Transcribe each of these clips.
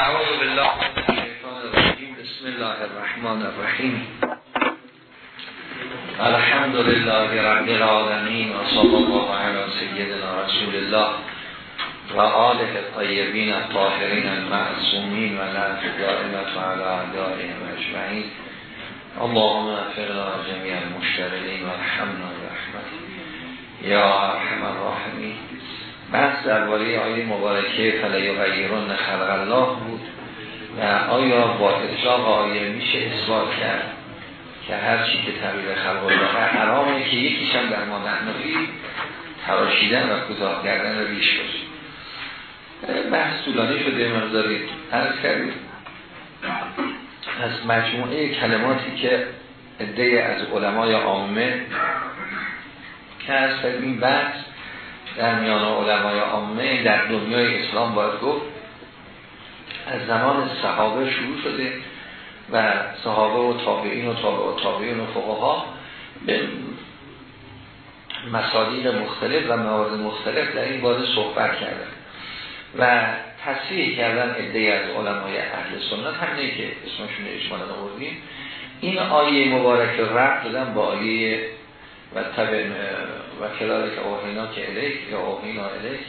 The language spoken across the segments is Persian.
أعوذ بالله الشيطان الرجيم. بسم الله الرحمن الرحيم. الحمد لله رب العالمين وصلى الله على سيدنا رسول الله وآله الطيبين الطاهرين المعصومين والعفو دائمة على أعدائهم أجمعين. اللهم اغفر لنا جميع المشتغلين وارحمنا برحمتك يا أرحم الراحمين. بحث درباره آیه مبارکه فلی غیرون خلق الله بود و آیا با اطلاق آیه میشه اثبات کرد که هر چی که تغییر خلق الله حرامه که یکیش هم در ما نحنفی تراشیدن و کوتاه کردن و ریش باشه بحث طولانی شده مقداری عرض کردیم. از مجموعه کلماتی که عده از علمای عامه که از این بحث در میان علمای عامه در دنیای اسلام باید گفت از زمان صحابه شروع شده و صحابه و تابعین و تابع و تابعین و فقها به مسادیق مختلف و موارد مختلف در این باره صحبت کردن و تصریح کردن عده از علمای اهل سنت. همینه که اسمشون اجمالا آوردیم. این آیه مبارک رب دادن با آیه و تبع و کلال که اوهینا که الیک یا اوهینا الیک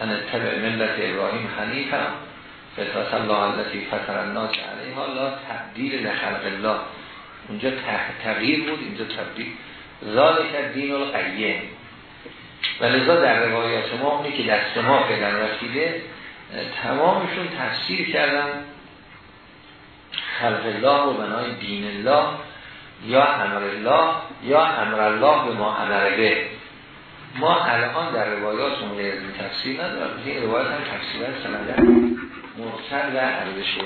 ان تبع ملت ابراهیم حنیفا فطرت الله التي فطر الناس علیها لا تبدیل لخلق الله. اونجا تغییر بود اینجا تبدیل. ذالک دین القیم. و لذا در روایات ما اونی که دست ما فعلا رسیده تمامشون تفسیر کردن خلق الله و بنای دین الله. یا امر الله یا امر الله به ما امره ما الان در روایات این تفسیر ندارم این روایات هم تفسیر سنده مرسل و عربش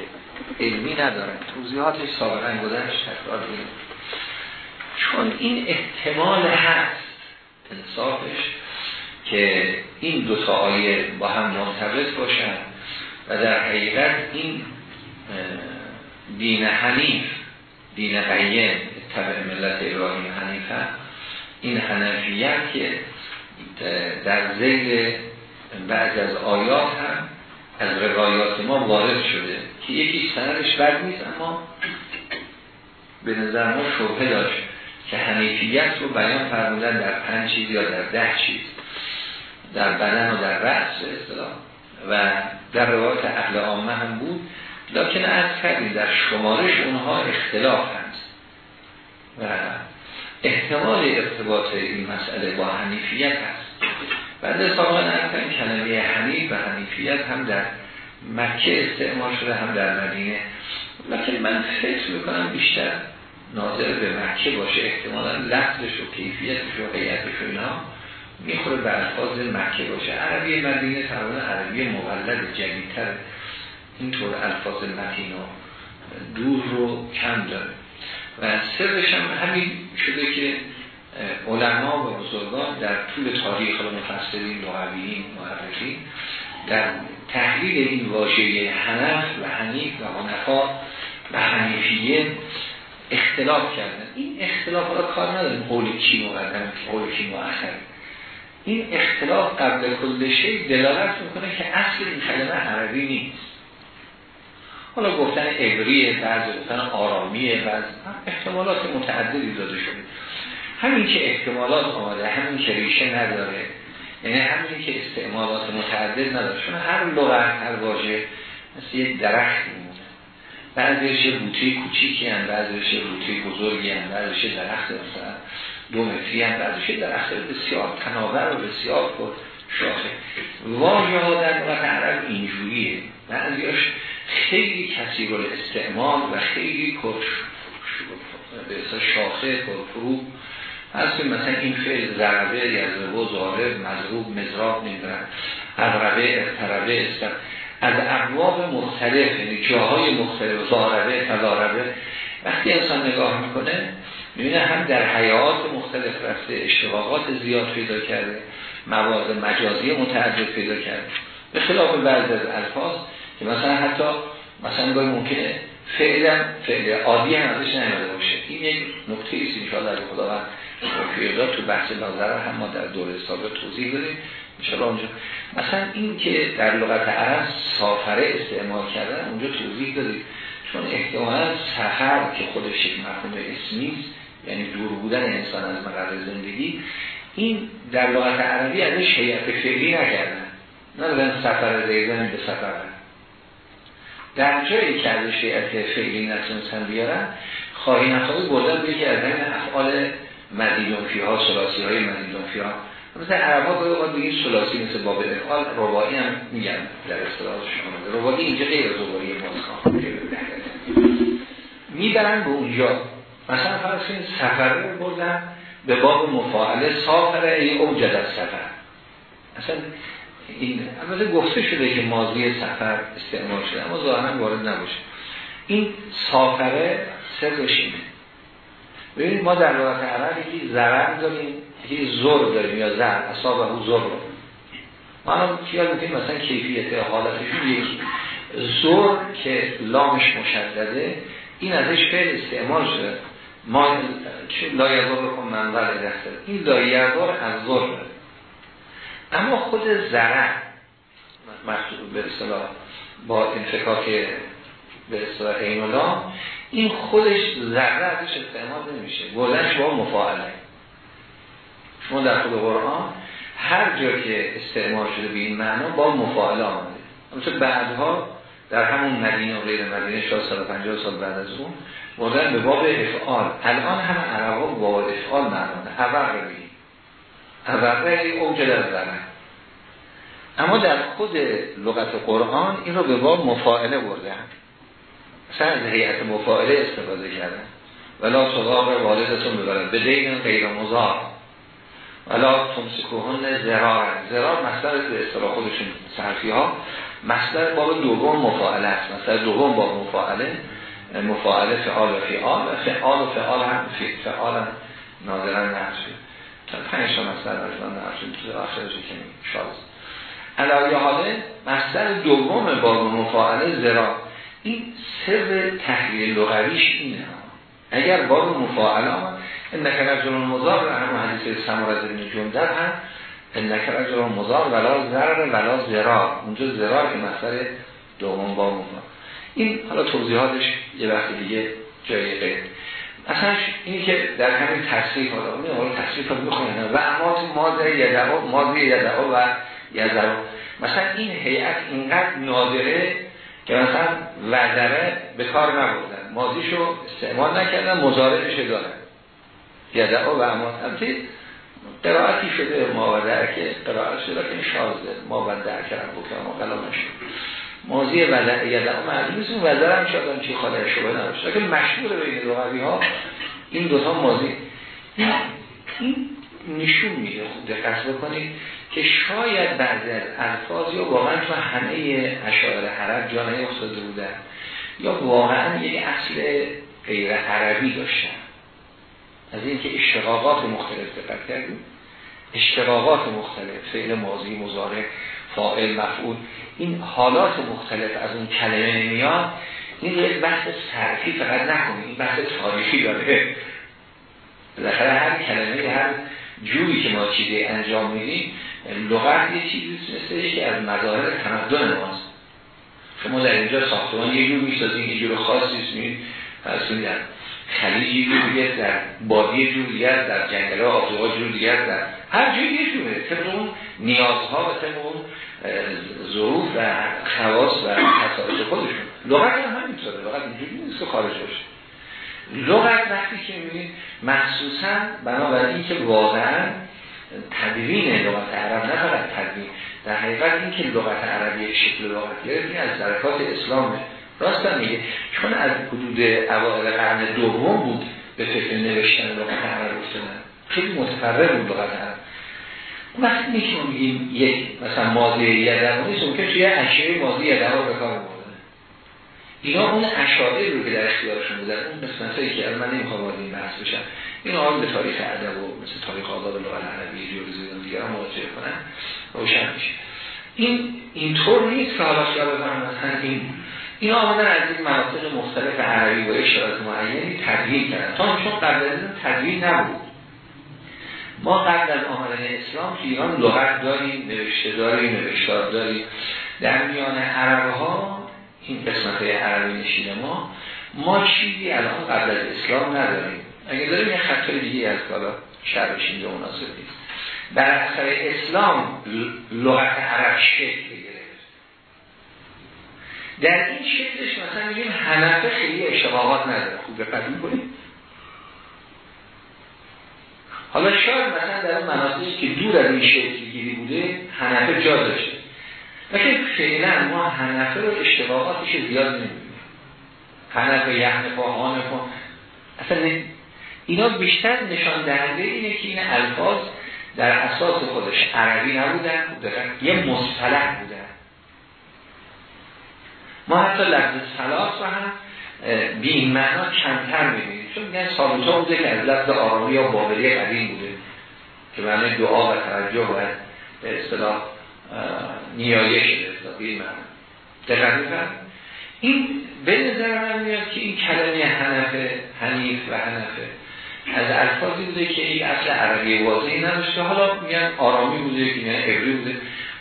علمی ندارن توضیحاتش سابقا بودنش تکرار بیم چون این احتمال هست انصافش که این دو تا آیه با هم مرتبط باشن و در حقیقت این دین حنیف دین قیم تبع ملت ابراهیم حنیفه این حنفیت که در زیر بعض از آیات هم از روایات ما وارد شده که یکی سندش بد نیست اما به نظر ما شبه داشت که حنیفیت رو بیان فرمودن در پنج چیز یا در ده چیز در بدن و در رأس اصطلاح. و در روایات اهل عامه هم بود. لکن از کردیم در شمارش اونها اختلاف هست. و احتمال ارتباط این مسئله با حنیفیت هست. بعد سابقا نرفتن کلمه حنیف و حنیفیت هم در مکه استعمال شده هم در مدینه. لیکن من فکر می‌کنم بیشتر ناظر به مکه باشه. احتمالا لفظش و کیفیتش و قیتش و اینا می‌خوره به الفاظ مکه باشه. عربی مدینه تقریبا عربی مولد جدیدتر اینطور الفاظ متین و دور رو کم داره. و سرش هم همین شده که علما و بزرگان در طول تاریخ مفسرین لغویین معرفین در تحلیل این واژه حنف و حنیف و حنفا و حنیفیه اختلاف کردن. این اختلاف را کار نداریم قول کی مقدم قول کی مؤخر. این اختلاف قبل کل دلالت می‌کنه که اصل این کلمه عربی نیست. حالا گفتن عبریه بعض گفتن آرامیه بعض احتمالات متعددی داده شده. همین که احتمالات آمده همین که ریشه نداره یعنی همین که استعمالات متعدد نداره چون هر لغت هر واژه مثل یک درخت میمونه. بعضیش بوته کوچیکی هم بعضیش بوته بزرگی هم بعضیش درخت مثلا دو متری هم بعضیش درخت بسیار تناور و بسیار پر شاخه. واژه ها در لغت عرب اینجوریه. بعضیش خیلی کسی رو استعمال و خیلی کرش به شاخه کرفرو هست مثلا این فعل ضربه یزربو ضارب مضروب مزراب نمیدن اغربه اقتربه است از اقواب مختلف یعنی جاهای مختلف ضاربه تضاربه. وقتی انسان نگاه می‌کنه می‌بینه هم در حیات مختلف رفته اشتباهات زیاد پیدا کرده مواد مجازی متعدد پیدا کرده. به خلاف بعض از الفاظ که مثلا حتی مثلا گاهی ممکنه فعلا فعل عادی هم ازش نمیده باشه. این یک نکته ایست انشاءالله در خداوند رفیقات تو بحث نظر هم ما در دوره سابق توضیح دادیم ان اونجا مثلا این که در لغت عرب سافره استعمال کردن اونجا توضیح دادیم چون احتمالا سفر که خودش یک مفهوم اسمی یعنی دور بودن انسان از مقر زندگی این در لغت عربی ازش هیئت فعلی نکردن نه سفر زیدن به سفر. در جایی که ازش هیئت فعلی نتونستن بیارن خواهی نخواهی بردن به از این افعال مدیدون فیها سلاسی های مدیدون فیها مثلا عرب ها باید اوقات بگید سلاسی مثل باب افعال روایی هم میگن در اصطلاحش روایی اینجا غیر از روایی ماست می‌برن به اونجا. مثلا فرض کنید سفره رو بردن به باب مفاعله سافره ای اوجد از سفر. اصلا این البته گفته شده که ماضی سفر استعمال شده اما ظاهرا وارد نباشه. این سافره سرش اینه. ببینید ما در لغت عرب یکی زرن داریم یکی زور داریم یا زر اصاب و زر. رو ما هم خیال می‌کنیم؟ مثلا کیفیت حالتشون یکی. زور که لامش مشدده این ازش فعل استعمال شده. ما لایزار رو منظر دسته. این لایزار از زور اما خود زرن مخصوص به اصطلاح با انفکاک به اصطلاح اینولا این خودش ذره ازش استعمال نمیشه. گلش با مفاعله. شما در خود قرآن هر جا که استعمال شده به این معنا با مفاعله آمده. مثل بعدها در همون مدینه و غیر مدینه شاید 150 سال بعد از اون بردن به باب افعال. الان هم عربا با افعال معنانه عبر رو عبر اوجه در زمن اما در خود لغت قرآن این رو به باب مفاعله بردن مثلا از هیئت مفاعله استفاده کردن. ولا صداق والدتون ببرد. به دین غیر مزار ولا تمسکوهن زرار زرار مصدر به اصطلاح خودشون صرفی ها مصدر باب دوم مفاعله است. مثلا دوم باب مفاعله مفاعله فعال و فعال. و فعال و فعال هم فعال هم نحشد تا پنج تا مصدر از من نحشد تو آخرش که شاز. علایه حاله مصدر دوم باب مفاعله زرار این سر تحلیل لغویش اینه. اگر باب مفاعل آمد این نکر رجل مزار هم حدیث سمارت ابن جندر هم این نکر رجل مزار ولا زر ولا زرار اونجا زرار که مثل دوم باب مفاعل این حالا توضیحاتش یه وقت دیگه جای غیر. اصلا اینی که در همین تصریف حالا اون حالا تصریف رو و امات ماضی یدعو ماضی یدعو و یدعو مثلا این هیئت اینقدر نادره که مثلا وزره به کار نبودن ماضیشو استعمال نکردن مزارعش دارن یدعا و اما. همتی قرائتی شده ما و که قرائت شده که شازده ما و در کردن بکنم و قلام شد ماضی وزر یدعا معلوم نیست اون وزر هم شاید چی خاله شبه نباشه. لیکن مشهور بین لغوی ها این دوتا ماضی این نشون میده خود دقت بکنید که شاید بعضی از الفاظ یا واقعا تو همه اشعار عرب جا افتاده بودن یا واقعا یک اصل غیر عربی داشتن. از اینکه اشتقاقات مختلف دقت کردیم. اشتقاقات مختلف فعل ماضی مزاره فاعل مفعول. این حالات مختلف از اون کلمه میاد این یک بحث صرفی فقط نکنید. این بحث تاریخی داره. بالاخره هر کلمه هر جوری که ما چیزی انجام میدیم لغت یه چیزی مثل یکی از مظاهر تمدن ماست. شما در اینجا ساختمان یه جور می‌سازین یه جور خاصی اسمید فرسونی در خلیج یه جور در بادی جور دیگر در جنگل آفریقا جور دیگر در هر جوری یه جوره طبق اون نیازها و طبق اون ظروف و خواص و خصائص خودشون. لغت هم همینطوره لغت اینجوری نیست که خارج باشه لغت وقتی که می‌بینید مخصوصا بنابراین که واقعا تدوین لغت عرب نه فقط تدوین در حقیقت این که لغت عربی شکل لغت گرفت از درکات اسلامه. راست میگه چون از حدود اوائل قرن دوم بود به فکر نوشتن لغت عرب افتادن خیلی متفرق بود لغت عرب. وقتی میشه میگیم یک مثلا ماضی نیست ممکن توی اشیای ماضی یدما به کار بردن اینا اون اشاره رو که در اختیارشون بودن اون قسمتایی که از من نمی‌خوام وارد این بحث بشم. این آن به تاریخ ادب و مثل تاریخ آداب لغت عربی جوری دیگر هم مواجه کنن روشن میشه. این اینطور نیست که حالا خیال مثلا این. این آمدن از این مناطق مختلف عربی و اشارات معینی تدوین کردن. تا چون قبل از این تدوین نبود. ما قبل از آمدن اسلام تو ایران لغت داریم نوشته داریم نوشتار داریم. در میان عرب ها این قسمت عربی نشین ما ما چیزی الان قبل از اسلام نداریم. اگه داریم یه خطای دیگه از کالا شرش اینجا مناسب نیست. بر اثر اسلام لغت عرب شکل گرفت در این شکلش مثلا میگیم حنفه خیلی اشتباهات نداره. خوب دقت کنید حالا شاید مثلا در اون مناطقی که دور از این شکل گیری بوده حنفه جا داشته. لیکن فعلا ما حنفه رو اشتباهاتش زیاد نمی‌دونیم حنفه یحنفه کن اصلا اینا بیشتر نشان دهنده اینه که این الفاظ در اساس خودش عربی نبودن یه مصطلح بودن. ما حتی لفظ سلاس رو هم بی این معنا کمتر می‌بینیم. چون میگن سالوتا بوده که از لفظ آرامی یا بابلی قدیم بوده که معنی دعا و توجه و به اصطلاح نیایش این معنا این به نظر من میاد که این کلمه حنفه حنیف و حنفه. از الفاظی بوده که این اصل عربی واضحی نداشته. حالا میگن آرامی بوده که میگن عبری بوده.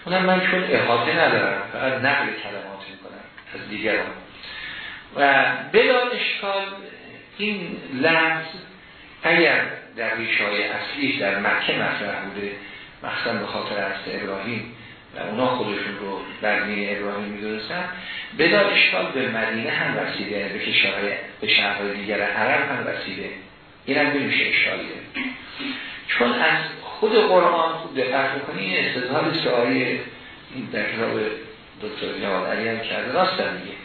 اونم من چون احاطه ندارم فقط نقل کلمات می‌کنم از دیگران. و بلا اشکال این لفظ اگر در ریشای اصلیش در مکه مطرح بوده مخصوصا به خاطر است ابراهیم و اونا خودشون رو در دین ابراهیم می‌دونستن بلا اشکال به مدینه هم رسیده به کشورهای به شهرهای دیگر عرب هم رسیده. این هم نمیشه اشکالیه چون از خود قرآن خود دقت بکنی این استدلال سعایی در کتاب دکتر جواد علی هم کرده راست میگه.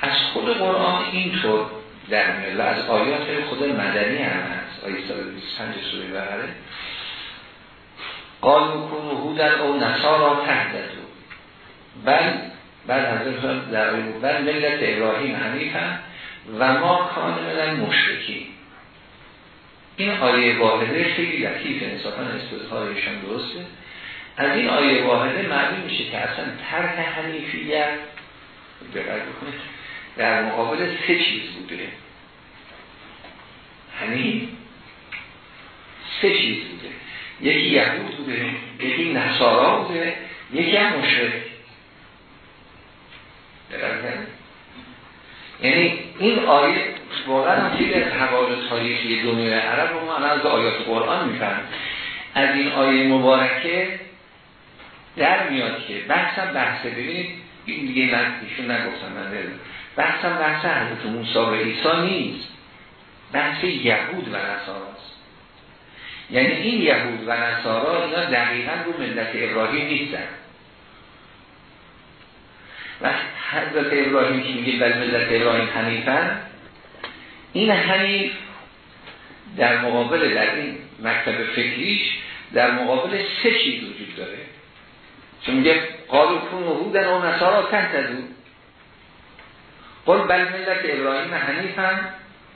از خود قرآن اینطور در میاد و از آیات خود مدنی هم هست. آیه 125 سوره بقره. قالو کنو هودن او نصارا تهدتو بل بعد حضرت در آیه بل ملت ابراهیم حنیف و ما کان مدن مشرکی این آیه واحده خیلی لطیف انصافا استدهایشان درسته. از این آیه واحده معلوم میشه که اصلا ترک حنیفیت دقت بکنید در مقابل سه چیز بوده. همین سه چیز بوده. یکی یهود بوده یکی نصارا بوده یکی هم مشرک. یعنی این آیه واقعا هم از حوال تاریخی دنیای عرب رو ما از آیات قرآن میفهم از این آیه مبارکه در میاد که بحثم بحثه. ببینید این دیگه من ایشون نگفتم من بحثم بحث حضرت موسی و عیسی نیست. بحث یهود و نصاراست یعنی این یهود و نصارا اینا دقیقا رو ملت ابراهیم نیستن. و حضرت ابراهیم که میگه؟ بل ملت ابراهیم حنیفن. این حنیف در مقابل در این مکتب فکریش در مقابل سه چیز وجود داره. چون میگه قالو کن و هودن و نصارا تهتدو قل بل ملت ابراهیم حنیفن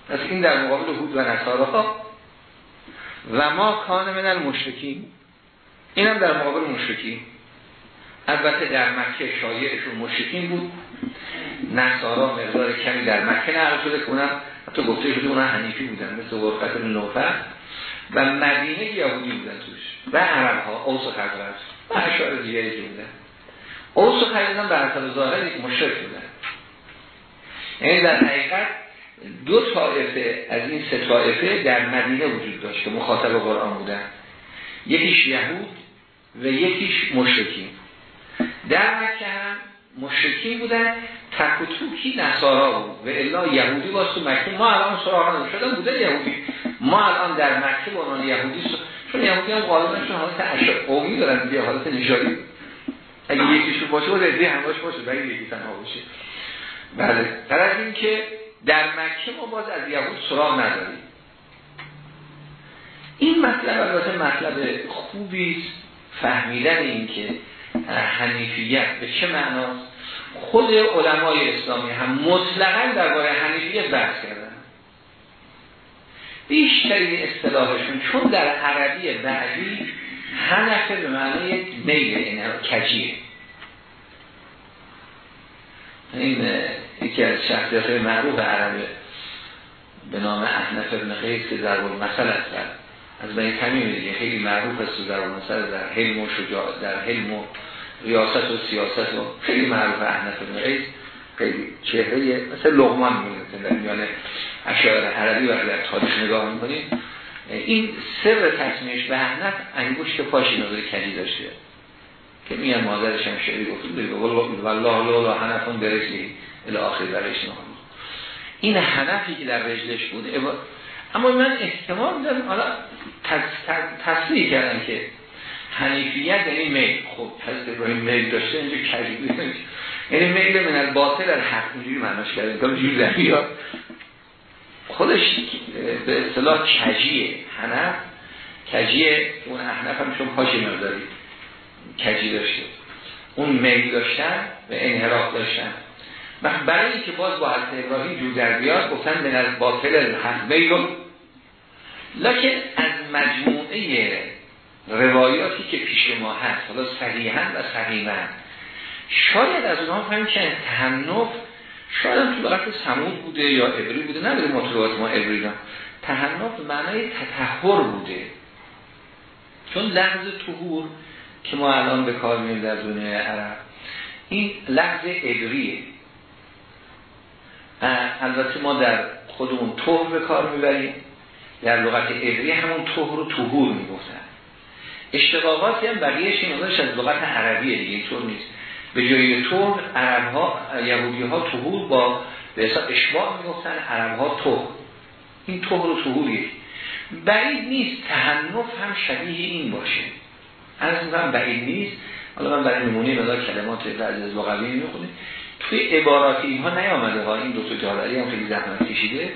پس این در مقابل هود و نصارا و ما کان من المشرکین این هم در مقابل مشرکین. البته در مکه شایعشون مشرکین بود. نصارا مقدار کمی در مکه نقل شده که اونم حتی گفته شده اونم حنیفی بودن مثل ورقت نوفر و مدینه یهودی بودن توش. و عرب ها اوس و خزرج. و اشعار دیگری که بودن. اوس و خزرج هم حسب ظاهر یک مشرک بودن. یعنی در حقیقت دو طایفه از این سه طایفه در مدینه وجود داشت که مخاطب قرآن بودن. یکیش یهود و یکیش مشرکین. در مکه هم مشرکین بودن تک و نصارا بود و الا یهودی باز تو مکه. ما الان سراغ شدن بوده یهودی. ما الان در مکه با عنوان یهودی سو... چون یهودی هم غالبا حالت اشعار قومی دارن دیگه حالت نژادی. اگه یکیشون باشه بود ادعی هماش باشه. و یکی تنها باشه. بله. از این که در مکه ما باز از یهود سراغ نداریم. این مطلب البته مطلب خوبی فهمیدن این که حنیفیت به چه معناست. خود علمای اسلامی هم مطلقا درباره حنیفیت بحث کردن. بیشترین اصطلاحشون چون در عربی بعدی حنفه به معنی میل این کجیه. این یکی از شخصیت معروف عربه. به نام احنف ابن قیس که ضرب المثل است. از بین تمیم دیگه خیلی معروف است در مثلا در حلم و شجاع در حلم و ریاست و سیاست و خیلی معروف احنف بن قیس خیلی چهره مثل لغمان میونه در میان اشعار عربی و در تاریخ نگاه می‌کنیم این سر تصمیمش به احنف انگشت پاشی نظر کلی داشته. که میان مادرش هم شعری گفت والله لولا حنفون برسی الی آخر درش این حنفی که در رجلش بود اما من احتمال دارم حالا تصریح کردن که حنیفیت یعنی میل. خب حضرت ابراهیم میل داشته اینجا کجیبی یعنی میل من الباطل در حق اینجوری معناش کرده تا جوری در خودش به اصطلاح کجیه. حنف کجیه. اون احنف هم چون پاش نظری. کجی داشته. اون میل داشتن و انحراف داشتن. برای اینکه باز با حضرت ابراهیم جور در بیاد گفتن من از باطل حق میل. لکن از مجموعه روایاتی که پیش ما هست حالا صحیحا و صحیحا شاید از اونها فهمیم که تحنف شاید هم تو سمود بوده یا ابری بوده نداره مطلوبات ما ابری دارم تحنف معنای تطهر بوده. چون لحظ طهور که ما الان به کار مییم در دنیای عرب. این لحظ ابریه البته ما در خودمون طهر به کار می‌بریم. در لغت ابری همون طهر و طهور می‌گفتن. اشتقاقاتی هم بقیهش این از لغت عربیه دیگه اینطور نیست. به جای طور عرب ها یهودی ها با به حساب اشباع می‌گفتن عرب ها طهر. این طهر و طهوریه. بعید نیست تحنف هم شبیه این باشه. از میگم بعید نیست. حالا من برای نمونه مدار کلمات بعضی از لغوی می‌خونیم توی عبارات اینها نیامده ها. این دو تا جالری هم خیلی زحمت کشیده.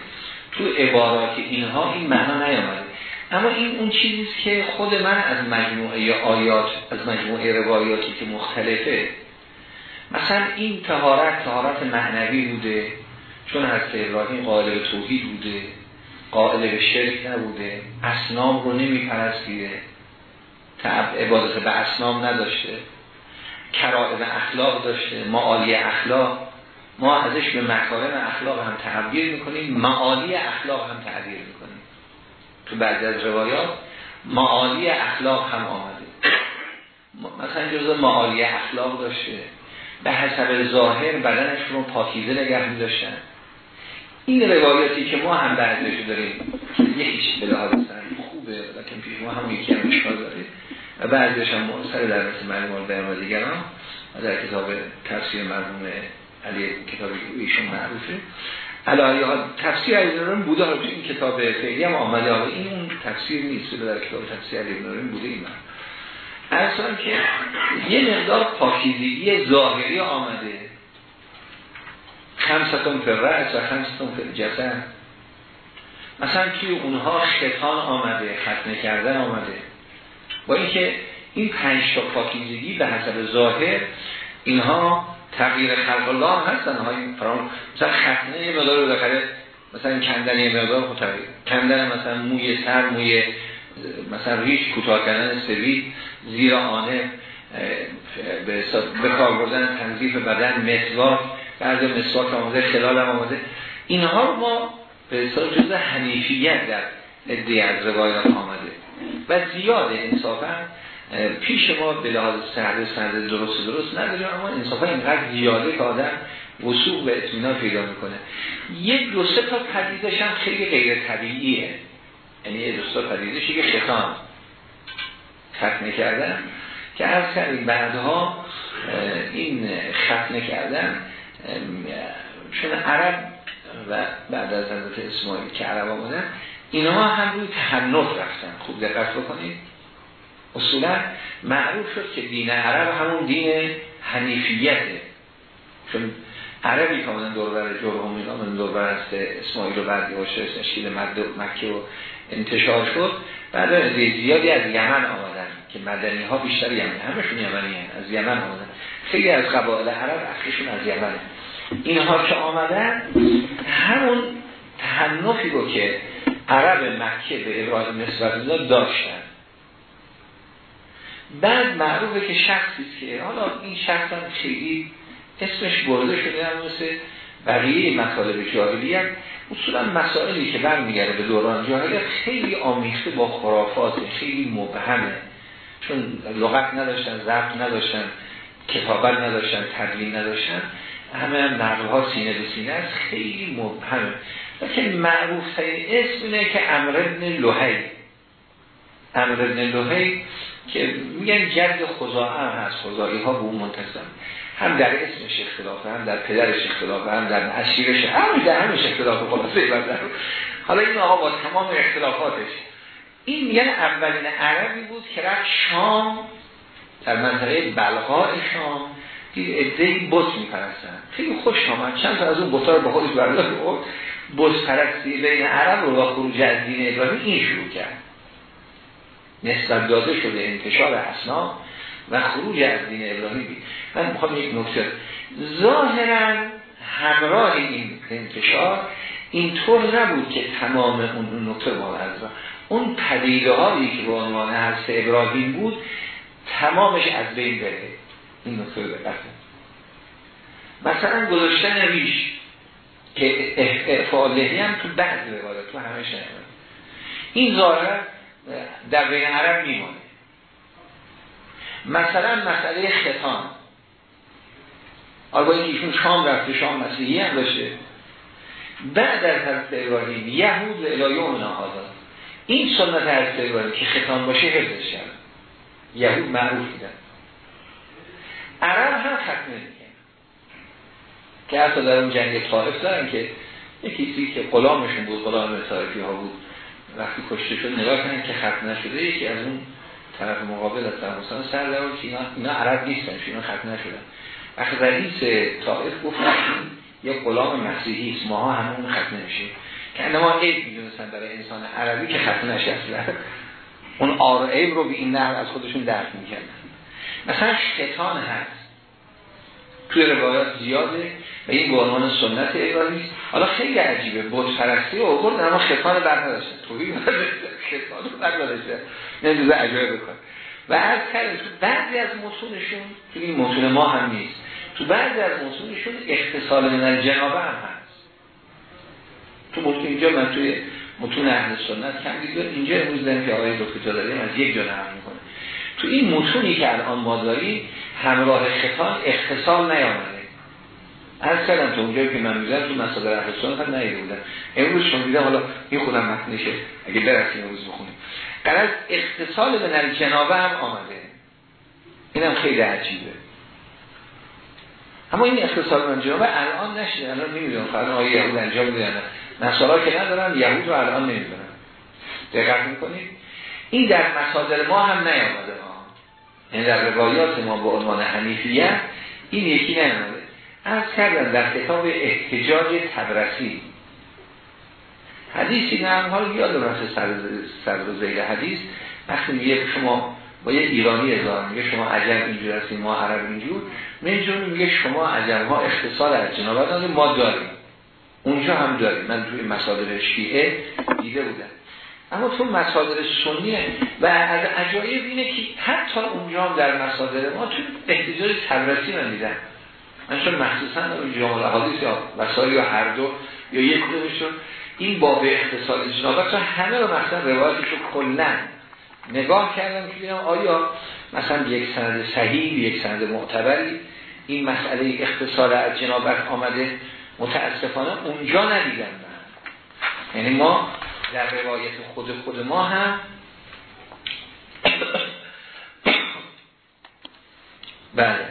توی عبارات اینها این معنا نیامده. اما این اون چیزیست که خود من از مجموعه آیات از مجموعه روایاتی که مختلفه. مثلا این تهارت تهارت معنوی بوده. چون از ابراهیم قائل به توحید بوده. قائل به شرک نبوده. اسنام رو نمی پرستیده عبادت به اسنام نداشته. کرائم اخلاق داشته. معالی اخلاق. ما ازش به مکارم اخلاق هم تعبیر می‌کنیم. معالی اخلاق هم تعبیر می‌کنیم. تو بعضی از روایات معالی اخلاق هم آمده. مثلا جزء معالی اخلاق داشته. به حسب ظاهر بدنش رو پاکیزه نگه می داشتن این روایاتی که ما هم بعضیش داریم یکیش به لحاظ خوبه لیکن پیش ما هم یکی هم اشکال داره و بعضیش هم سر در مثل معلوم به دیگران. در کتاب تفسیر مرموم علی کتاب ایشون معروفه. علایه ها تفسیر علی نورین بوده. تو این کتاب فعلی هم آمده. ها این اون تفسیر نیست. در کتاب تفسیر علی نورین بوده این من اصلا که یه مقدار پاکیزگی ظاهری آمده. خمستون پر رأس و خمستون پر جسد مثلا توی اونها خطان آمده ختنه کردن آمده. با اینکه این پنج تا پاکیزگی به حسب ظاهر اینها تغییر خلق الله هستن. های فرام مثلا ختنه یه مقدار رو داخل مثلا کندن یه مقدار خود کندن مثلا موی سر موی مثلا ریش کوتاه کردن سوی زیر آنه به کار بردن تنظیف بدن مسواک بعضی مسواک آمده خلال هم آمده اینها رو ما به حساب جزء حنیفیت در ادعای از روایات آمده و زیاده انصافا پیش ما به لحاظ سرد سرد درست درست نداریم اما انصافا اینقدر زیاده که آدم وصول به اطمینان پیدا می‌کنه. یک دو سه تا پدیدش هم خیلی غیر طبیعیه. یعنی یه دو سه تا پدیدش که شیطان ختنه کردن که از کردیم بعدها این ختنه کردن چون عرب و بعد از حضرت اسماعیل که عرب آمدن اینها هم روی تحنف رفتن. خوب دقت بکنید. اصولا معروف شد که دین عرب همون دین حنیفیته. چون عربی که آمدن دوربر جرهم اینا من دوربر است اسماعیل و بعدی باشه نشید مکه و انتشار شد. بعد از زیادی از یمن آمدن که مدنی ها بیشتر یمن همشون یمنی هن. از یمن آمدن. خیلی از قبایل عرب اخیشون از یمن. اینها که آمدن همون تحنفی رو که عرب مکه به ابراهیم نسبت داشتن. بعد معروفه که شخصی که حالا این شخص هم خیلی اسمش برده شده هم مثل بقیه مطالب جاهلیت اصولا مسائلی که برمیگرده به دوران جاهلیت خیلی آمیخته با خرافات خیلی مبهمه. چون لغت نداشتن ضبط نداشتن کتابت نداشتن تدوین نداشتن. همه هم ها سینه به سینه است. خیلی مبهمه لیکن معروف ترین اسم اینه که امر ابن لوحی. امر ابن لوحی که میگن جد خزاعه هم هست. خزاعی ها به اون منتصم هم در اسمش اختلافه هم در پدرش اختلافه هم در اشیرش هم در همش اختلافه خلاصه حالا این آقا با تمام اختلافاتش. این میگن اولین عربی بود که رفت شام در منطقه بلغاء شام. ادهی بس میپرستن. خیلی خوش آمد. چند تا از اون بطا رو با خودش بردار بس پرستی بین عرب رو با خروج از دین ابراهیم این شروع کرد. نسبت داده شده انتشار اسنا و خروج از دین ابراهیمی. من می‌خوام یک نکته. ظاهرا همراه این انتشار اینطور نبود که تمام اون نکته با اون پدیده هایی که به عنوان هست ابراهیم بود تمامش از بین بره. این نکته بقیده مثلا گذاشتن ریش که افعالهی هم تو بعض روایت تو همش نمیده این ظاهر در بین عرب میمانه مثلا مسئله آگاه این ایشون شام رفته شام مسیحی هم داشته بعد از حضرت ابراهیم یهود و الایوم نهازا این سنت حضرت ابراهیم که خطان باشه حفظش کرد یهود معروف دیدن عرب هم ختمه میگن که حتی در اون جنگ طائف دارن که یکی که غلامشون بود غلام طائفی ها بود وقتی کشته شد نگاه کنن که ختم نشده یکی از اون طرف مقابل از حسین سر در که اینا, عرب نیستن اینا ختم نشدن. وقتی رئیس طائف گفت یه غلام مسیحی است ماها همون ختم نمیشیم. که انما عیب می‌دونستن برای انسان عربی که ختم نشه اون آر عیب رو به این نحو از خودشون درک می‌کردن. مثلا شیطان هست. توی روایات زیاده و این به عنوان سنت ابراهیمی حالا خیلی عجیبه. بت پرستی و آورد اما خطان بر نداشته توی خطان بر نداشته نمیدوزه عجایب بکن. و از کردیم تو بعضی از متونشون تو این متون ما هم نیست تو بعضی از متونشون اختصال من جنابه هم هست. تو متون اینجا من توی متون اهل سنت کم دیدم اینجا امروز داریم که آقای دکتر داریم از یک جا نقل می‌کنه. تو این متونی که الان ما داریم همراه خطان اختصال نیامده. از کردم تو اونجایی که من می‌دونم تو مسادر سنت هم نیده بودن امروز شما دیدم حالا این خودم متنشه. اگه برسیم امروز بخونیم. قرار اختصال به جنابه هم آمده. اینم خیلی عجیبه. اما این اختصال به جنابه الان نشده. الان نمی‌دونم. فردا آیه یهود انجام میدن نصارا که ندارن یهود رو الان نمی‌دونن دقت می‌کنید؟ این در مصادر ما هم نیامده. ها یعنی در روایات ما به عنوان حنیفیت این یکی نیامده. از کردن در کتاب احتجاج تبرسی. حدیثی نه حال یاد رفت سر و زیر حدیث. وقتی میگه شما با یه ایرانی ازار میگه شما عجب اینجور هستیم ما عرب اینجور. منجور میگه شما عجب ها اختصار از جنابت ما داریم. اونجا هم داریم. من توی مصادر شیعه دیده بودم. اما تو مصادر سنیه و از عجایب اینه که حتی اونجا هم در مصادر ما تو احتجاج تبرسی من دیدم. من چون مخصوصا جامعه حادث یا وسایل یا هر دو یا یک کدومشون این باب اقتصاد جنابت همه رو مثلا روایتش رو کلن نگاه کردم که بینم آیا مثلا یک سند صحیح یک سند معتبری این مسئله اختصار از جنابت آمده؟ متاسفانه اونجا ندیدم. یعنی ما در روایت خود خود ما هم. بله.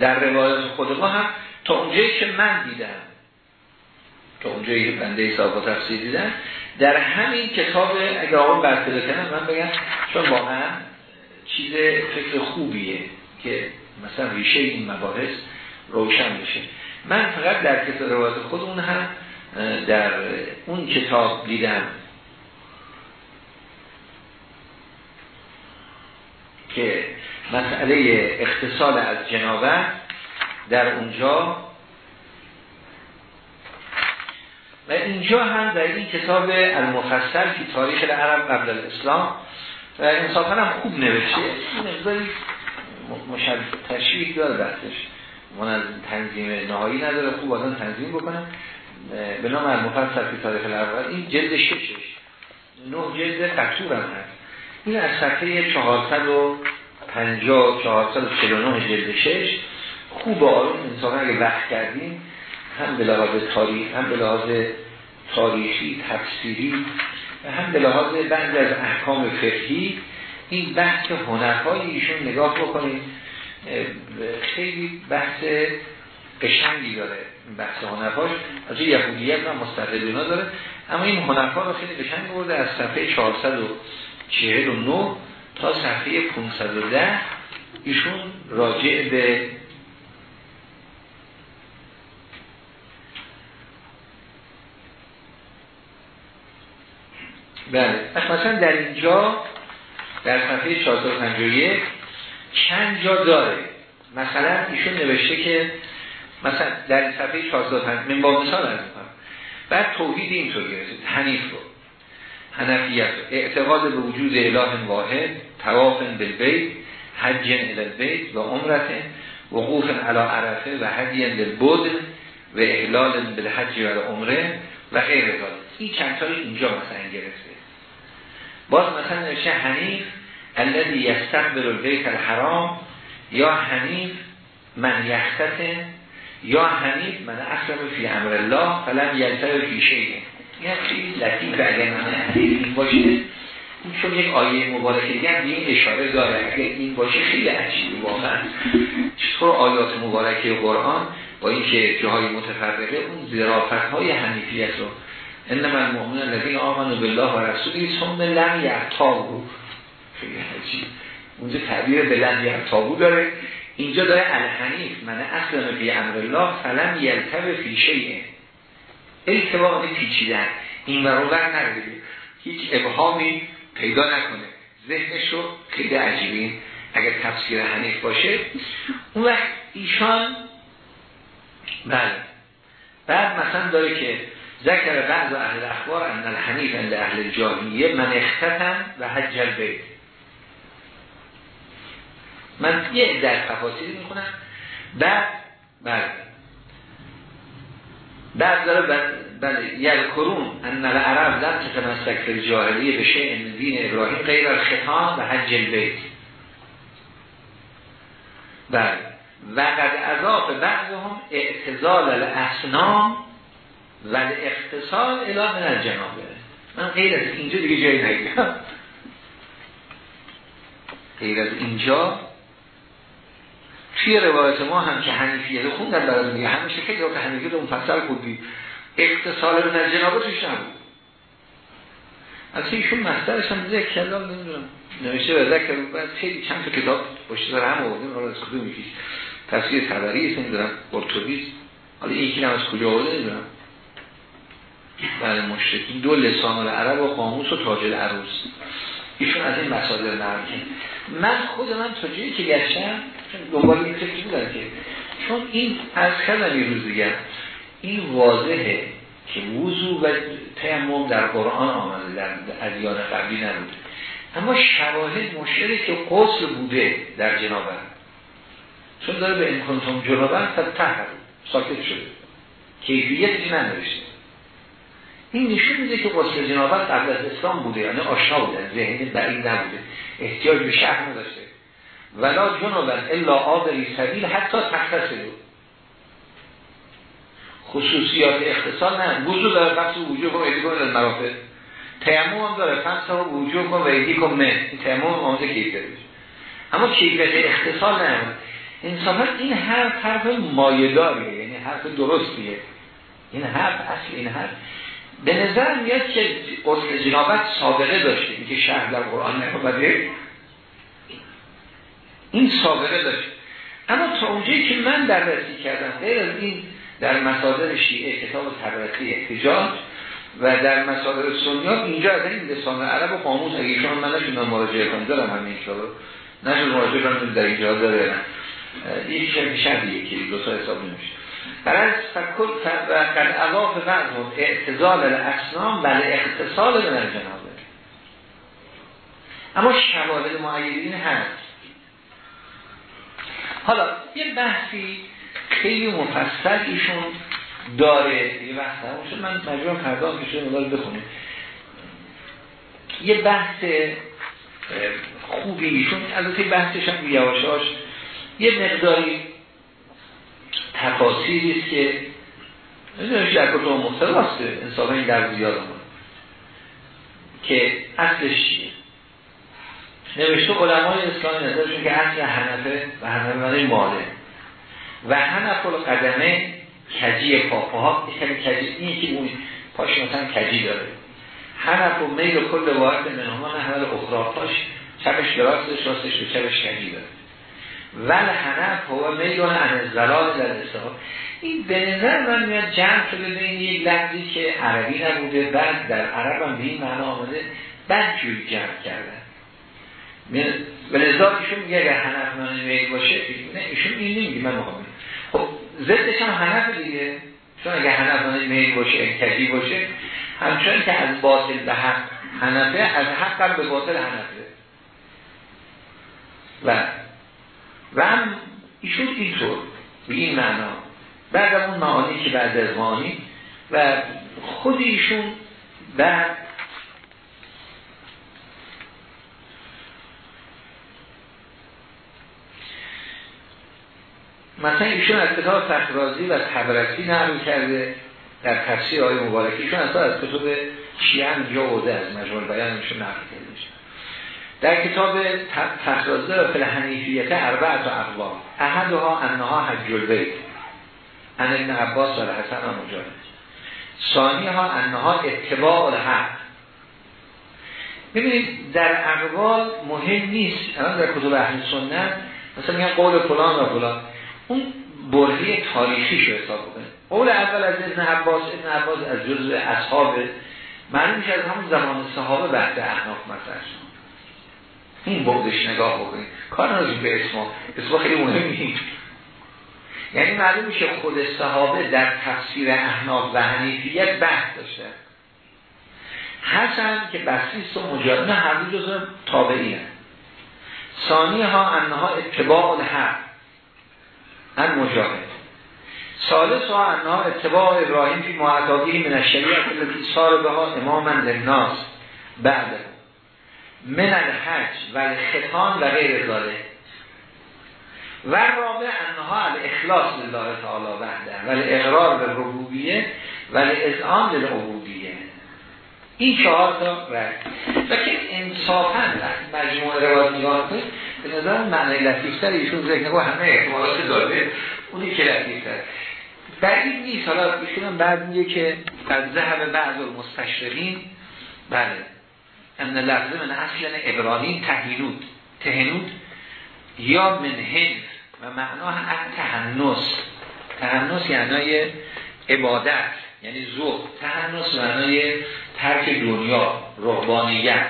در روایت خود ما هم تا اونجایی که من دیدم تا اونجایی که بنده و تفسیر دیدم در همین کتاب اگر آقا برپیدا کنم من بگم چون واقعا چیز فکر خوبیه که مثلا ریشه این مباحث روشن بشه. من فقط در کتاب روایت خود هم در اون کتاب دیدم که مسئله اختصال از جنابه در اونجا و اینجا هم در این کتاب المفصل که تاریخ العرب قبل الاسلام و انصافا هم خوب نوشته. این مقداری تشریح داره بحثش. من تنظیم نهایی نداره. خوب آدم تنظیم بکنه. به نام المفصل فی تاریخ الاول این جلد ششش نه جلد قطور هم هست. این از صفحه 450 449 جلد 6 خوب آروم انسان اگه وقت کردیم هم به لحاظ تاریخ هم به لحاظ تاریخی تفسیری و هم به لحاظ بند از احکام فقهی این بحث هنرهای ایشون نگاه بکنید خیلی بحث قشنگی داره. بحث هنرهاش. از یهودیت و مستقلینا داره. اما این هنرها رو خیلی قشنگ برده از صفحه 449 تا صفحه 510 ایشون راجع به بله مثلا در اینجا در صفحه 451 چند جا داره. مثلا ایشون نوشته که مثلا در صفحه 450 من با مثال از بعد توحید اینطور گرسید حنیف رو. حنفیت اعتقاد به وجود اله واحد تواف بالبیت حج الالبیت و عمرت وقوف علا عرفه و هدی للبود و احلال بالحج و عمره و غیر این چند تایی اینجا مثلا گرفته. باز مثلا نوشته حنیف الذي یستقبل البیت الحرام یا حنیف من یختتن یا حنیف من اصلا فی امر الله فلم یلتر فی شیعه این خیلی لطیف اگر من این باشه چون یک آیه مبارکه دیگه هم این اشاره داره. اگر این باشه خیلی عجیبه واقعا. چطور آیات مبارکه قرآن با اینکه جاهای متفرقه اون زرافت های حنیفیت رو انما المؤمنون الذين آمنوا بالله و رسوله ثم لم یرتابوا خیلی عجیب. اونجا تعبیر به لم یرتابوا داره. اینجا داره الحنیف من اصلا بی امر الله فلم یلتب فی شیء. التباع پیچیدن. این رو ور هیچ ابهامی پیدا نکنه. ذهنش رو خیلی عجیبین اگر تفسیر حنیف باشه اون وقت ایشان بله. بعد مثلا داره که ذکر بعض اهل اخبار ان الحنیف عند اهل جاهلیه من اختتم و حج البیت. من یه در تفاصیل می‌کنم بعد بله. بعد داره بله یذکرون ان العرب لم تتمسک فی الجاهلیه به شیء دین ابراهیم غیر الختان و حج البیت. بله. و قد اضاف بعضهم اعتزال الاسنام و اختصال اله من الجنابه من غیر از اینجا دیگه جایی نگیرم. غیر از اینجا توی روایت ما هم که حنیفیه رو خوندن برای میگه همیشه خیلی وقت حنیفیه رو مفصل خوندی. اقتصال من الجنابه توش نبود؟ از ایشون مسترش هم دیگه کلام نمی‌دونم. نوشته به ذکر بعد خیلی چند تا کتاب پشت سر هم آوردیم حالا از کدوم میکیش تفسیر تبری است نمی‌دونم قرطبی. حالا این یکی از کجا آورده نمی‌دونم. بله مشرکین دو لسان عرب و قاموس و تاج العروس ایشون از این مصادر نرم من خود من تا جایی که گشتم دنبال این فکر بودن که چون این از کردم روز دیگر این واضحه که وضوع و تیمم در قرآن آمده در ادیان قبلی نبود اما شواهد مشکلی که قصر بوده در جنابه چون داره به امکنتم جنابه تا تحر ساکت شده. کیفیتی نداشته این نشون میده که غسل جنابت قبل از اسلام بوده یعنی آشنا بوده ذهن بعید نبوده احتیاج به شهر نداشته. ولا جنابت الا آبری سبیل حتی تختصلو خصوصیات اختصال نه وضو داره فقط وجود کن ایدی کن المرافع تیمم هم داره فقط رو وجود کن و ایدی کن نه. این تیمم آمده کیفیت اما کیفیت اختصال نه. این حرف حرف مایداریه یعنی حرف درستیه. این حرف اصل این حرف به نظر میاد که قصد جنابت سابقه داشته. که شهر در قرآن نموده این سابقه داشت اما تا اونجایی که من بررسی کردم غیر از این در مصادر شیعه کتاب تبرسی احتجاج و در مصادر سنیات اینجا از این لسان عرب و قاموس اگه شما من نشون مراجعه کنم دارم همین رو نشون مراجعه کنم در اینجا داره یکی شب شب یکی دو تا حساب نمیشه. برای فکر و قد اضاف بعضهم اعتزال الاسنام بله اختصال من الجنابه اما شواهد معیدین هست. حالا یه بحثی خیلی مفصل ایشون داره. یه وقت من مجبورم فردا که شده مدار بخونیم یه بحث خوبی ایشون. البته بحثش هم یواشاش یه مقداری تفاصیلی است که نمیدونش در کتب مختلفه انصافا این در زیاد که اصلش چیه؟ نوشته علمای اسلامی نظرشون که اصل حنفه و حنفه معنی ماله و حنف قدمه کجی پاپه ها. کمی کجی این که اون پاش مثلا کجی داره. حنف و میل و کل واحد منهما نحول اخرى پاش چپش راستش راستش و چپش کجی داره. ول حنف و میل و عن زلال در اصلاح این به نظر من میاد جمع شده بین یک لحظی که عربی نبوده بعد در عرب هم به این معنا آمده بعد جوی جمع کردن. و لذا ایشون میگه اگر حنف معنی میل باشه نه ایشون این نمیگه من مخوام خب ضدش هم حنف دیگه. چون اگر حنف معنی میل باشه کجی باشه همچنان که از باطل به حق حنفه از حق به باطل حنفه. و و هم ایشون اینطور به این معنا. بعد اون معانی که بعد از معانی و خود ایشون بعد مثلا ایشون از کتاب فخرازی و تبرسی نقل کرده در تفسیر آیه مبارکی ایشون اصلا از کتاب شیعه جا از مجموع بیان ایشون نقل کرده. در کتاب فخرازی و فلحنیفیت اربعت و اقوام انها حج البیت ان ابن عباس و حسن و مجاهد. ها انها اتباع الحق. ببینید در اقوال مهم نیست. الان در کتب اهل سنت مثلا میگن قول فلان و فلان. اون برهی تاریخی شو حساب بکنه. قول اول از ابن عباس ابن عباس از جزء اصحاب معلوم از همون زمان صحابه بعد احناف مثلا این بودش نگاه بکنید کار نازیم به اسما اسما خیلی مهمی یعنی معلوم میشه خود صحابه در تفسیر احناف و حنیفیت بحث داشته. حسن که بسیست و مجاهد نه هر دو جزء تابعی هست. ثانی ها انها اتباع الحق ان مجاهد. سالس ها انها اتباع ابراهیم فی معتادی من الشریعت التي صار بها اماما للناس بعد من الحج و الختان و غیر ذالک و رابع انها الاخلاص لله تعالی وحده و الاقرار به ربوبیه و الاذعان للعبودیه. این چهار تا رد و که انصافا مجموعه روایت نگاه کنید به نظر معنی لطیفتر ایشون ذکر نگاه همه احتمالات داده اونی که لطیفتر. بعید نیست. حالا ایشون بعد میگه که از ذهب بعض المستشرقین. بله. ان لفظه من اصلا ابراهیم تهینود تهنود یا من هند و معنا تهنس. تهنس یعنی عبادت یعنی زهد تهنس معنای ترک دنیا رهبانیت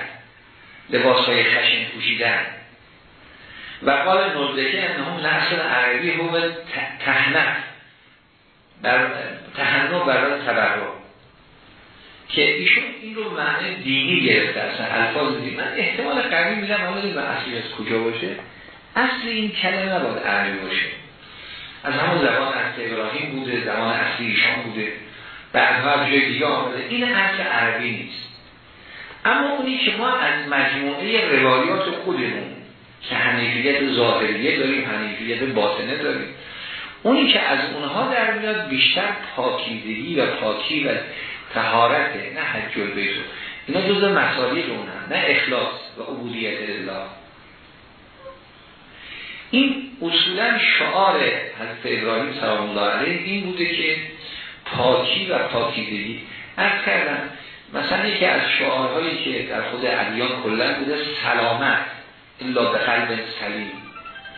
لباس های خشن پوشیدن. و قال نزدکه انهم نصر عربی هو تهنف. بر تهنف برای تبرع. که ایشون این رو معنی دینی گرفته اصلا الفاظ دینی. من احتمال قرمی میدم اما اصلی از کجا باشه. اصل این کلمه نباید عربی باشه. از همون زبان اصل ابراهیم بوده زبان اصلی ایشان بوده. بعدها جای دیگه آمده. این اصل عربی نیست. اما اونی که ما از مجموعه روایات خودمون که حنیفیت ظاهریه داریم حنیفیت باطنه داریم اونی که از اونها در میاد بیشتر پاکیزگی و پاکی و تهارته نه حج البیت اینا جزء مسائل اونن نه اخلاص و عبودیت الله این اصولا شعار حضرت ابراهیم سلام الله این بوده که پاکی و پاکیدگی از کردم مثلا یکی از شعارهایی که در خود علیان کلن بوده سلامت الا به قلب سلیم.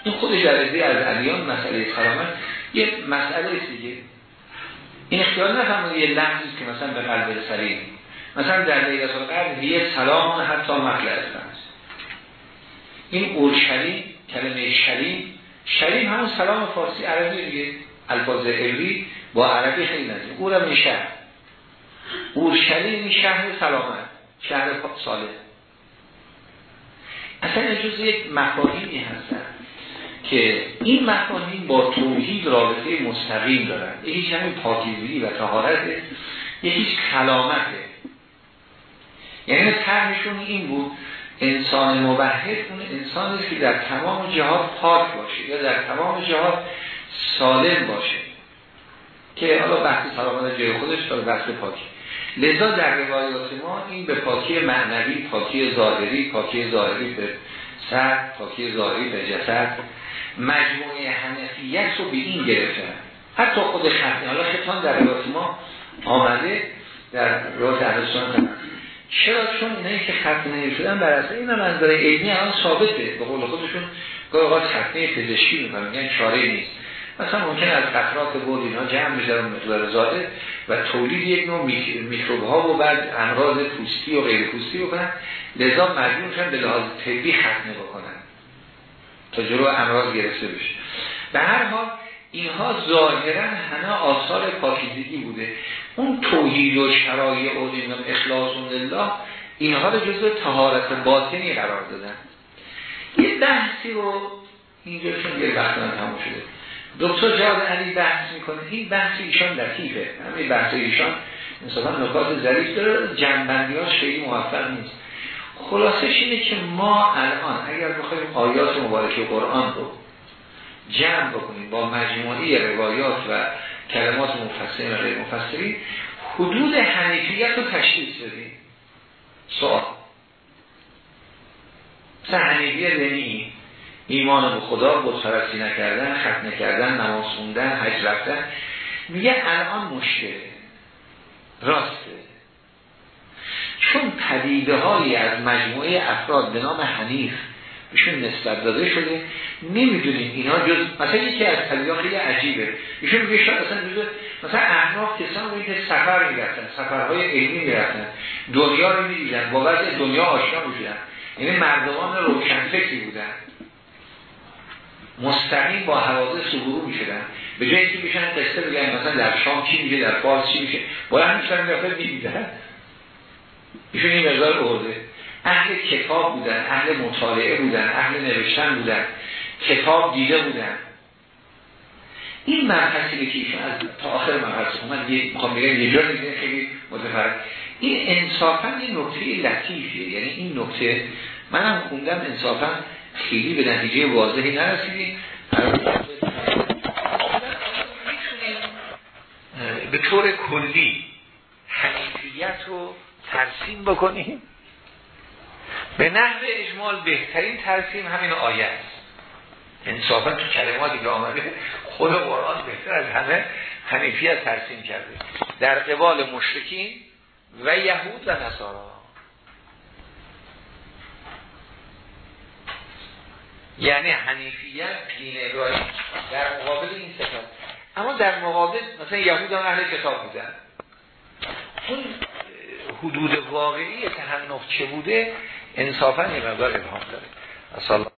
این خودش در از علیان مسئله سلامت. یه مسئله دیگه. این خیال نفهمون یه لحظی که مثلا به قلب سلیم مثلا در لیلت القدر یه سلام حتی مطلع است. این اورشلیم کلمه شریم شریم همون سلام فارسی عربی دیگه الفاظ عبری با عربی خیلی نزدیک. او را می شهر. اورشلیم شهر سلامت شهر صالح. اصلا جز یک مفاهیمی هستن. که این مفاهیم با توحید رابطه مستقیم دارن. یکیش همین پاکیزگی و طهارت یکیش کلامته. یعنی طرحشون این بود انسان موحد اون انسانی که در تمام جهات پاک باشه یا در تمام جهات سالم باشه. که حالا بحث سلامت جای خودش داره بحث پاکی. لذا در روایات ما این به پاکی معنوی پاکی ظاهری پاکی ظاهری به سر پاکی ظاهری به جسد مجموعه حنفیت رو به این گرفتن. حتی خود خطنی حالا خطان در روایات ما آمده در روایات اهل چرا؟ چون اینایی که ختنه شدن بر اساس این منظر علمی الان ثابته. به قول خودشون گاهی اوقات ختنه پزشکی می‌کنن میگن چاره نیست. مثلا ممکن از قطرات بود اینا جمع میشه مقدار زاده و تولید یک نوع میکروب ها و بعد امراض پوستی و غیر پوستی بکنن. لذا مجبور شدن به لحاظ طبی ختنه بکنن تا جلو امراض گرفته بشه. به هر حال اینها ظاهرا همه آثار پاکیزگی بوده. اون توحید و شرایع و اخلاص الله اینها رو جزء تهارت باطنی قرار دادن. یه بحثی رو اینجا چون یه بحث تموم شده. دکتر جواد علی بحث می‌کنه. این بحث ایشان لطیفه. همین بحث ایشان مثلا نکات ظریف داره جنبندی ها خیلی موفق نیست. خلاصش اینه که ما الان اگر بخوایم آیات مبارک قرآن رو جمع بکنیم با مجموعی روایات و کلمات مفسرین و غیر مفسرین حدود حنیفیت رو تشخیص بدیم. سوال. مثلا حنیفیت یعنی ایمان به خدا بتپرستی نکردن ختم نکردن نماز خوندن حج رفتن. میگه الان مشکله راسته. چون پدیده هایی از مجموعه افراد به نام حنیف ایشون نسبت داده شده نمی‌دونیم اینا جز مثلا یکی از پدیده خیلی عجیبه. ایشون میگه شاید اصلا جز مثلا احناف کسان رو که سفر می‌رفتن سفرهای علمی می‌رفتن دنیا رو می‌دیدن با وضع دنیا آشنا می‌شدن. یعنی مردمان روشنفکری بودن. مستقیم با حوادث سبورو می‌شدن. به جای اینکه بشن قصه بگن مثلا در شام چی میشه در فارس چی میشه باید میشن دفعه می‌دیدن. ایشون این مقدار ارده اهل کتاب بودن اهل مطالعه بودن اهل نوشتن بودن. کتاب دیده بودن. این مرحله که ایشون از تا آخر مرحله من می‌خوام بگم یه جا خیلی متفرق این انصافا این نکته لطیفیه. یعنی این نکته منم خوندم انصافا خیلی به نتیجه واضحی نرسیدیم. به طور کلی حنیفیت رو ترسیم بکنیم. به نحو اجمال بهترین ترسیم همین آیه است. انصافا تو کلماتی که آمده خود قرآن بهتر از همه حنیفیت ترسیم کرده. در قبال مشرکین و یهود و نصارا. یعنی حنیفیت دین ابراهیم در مقابل این ستاد اما در مقابل مثلا یهود هم اهل کتاب بودن. اون حدود واقعی تحنف چه بوده انصافا یه مقدار ابهام داره.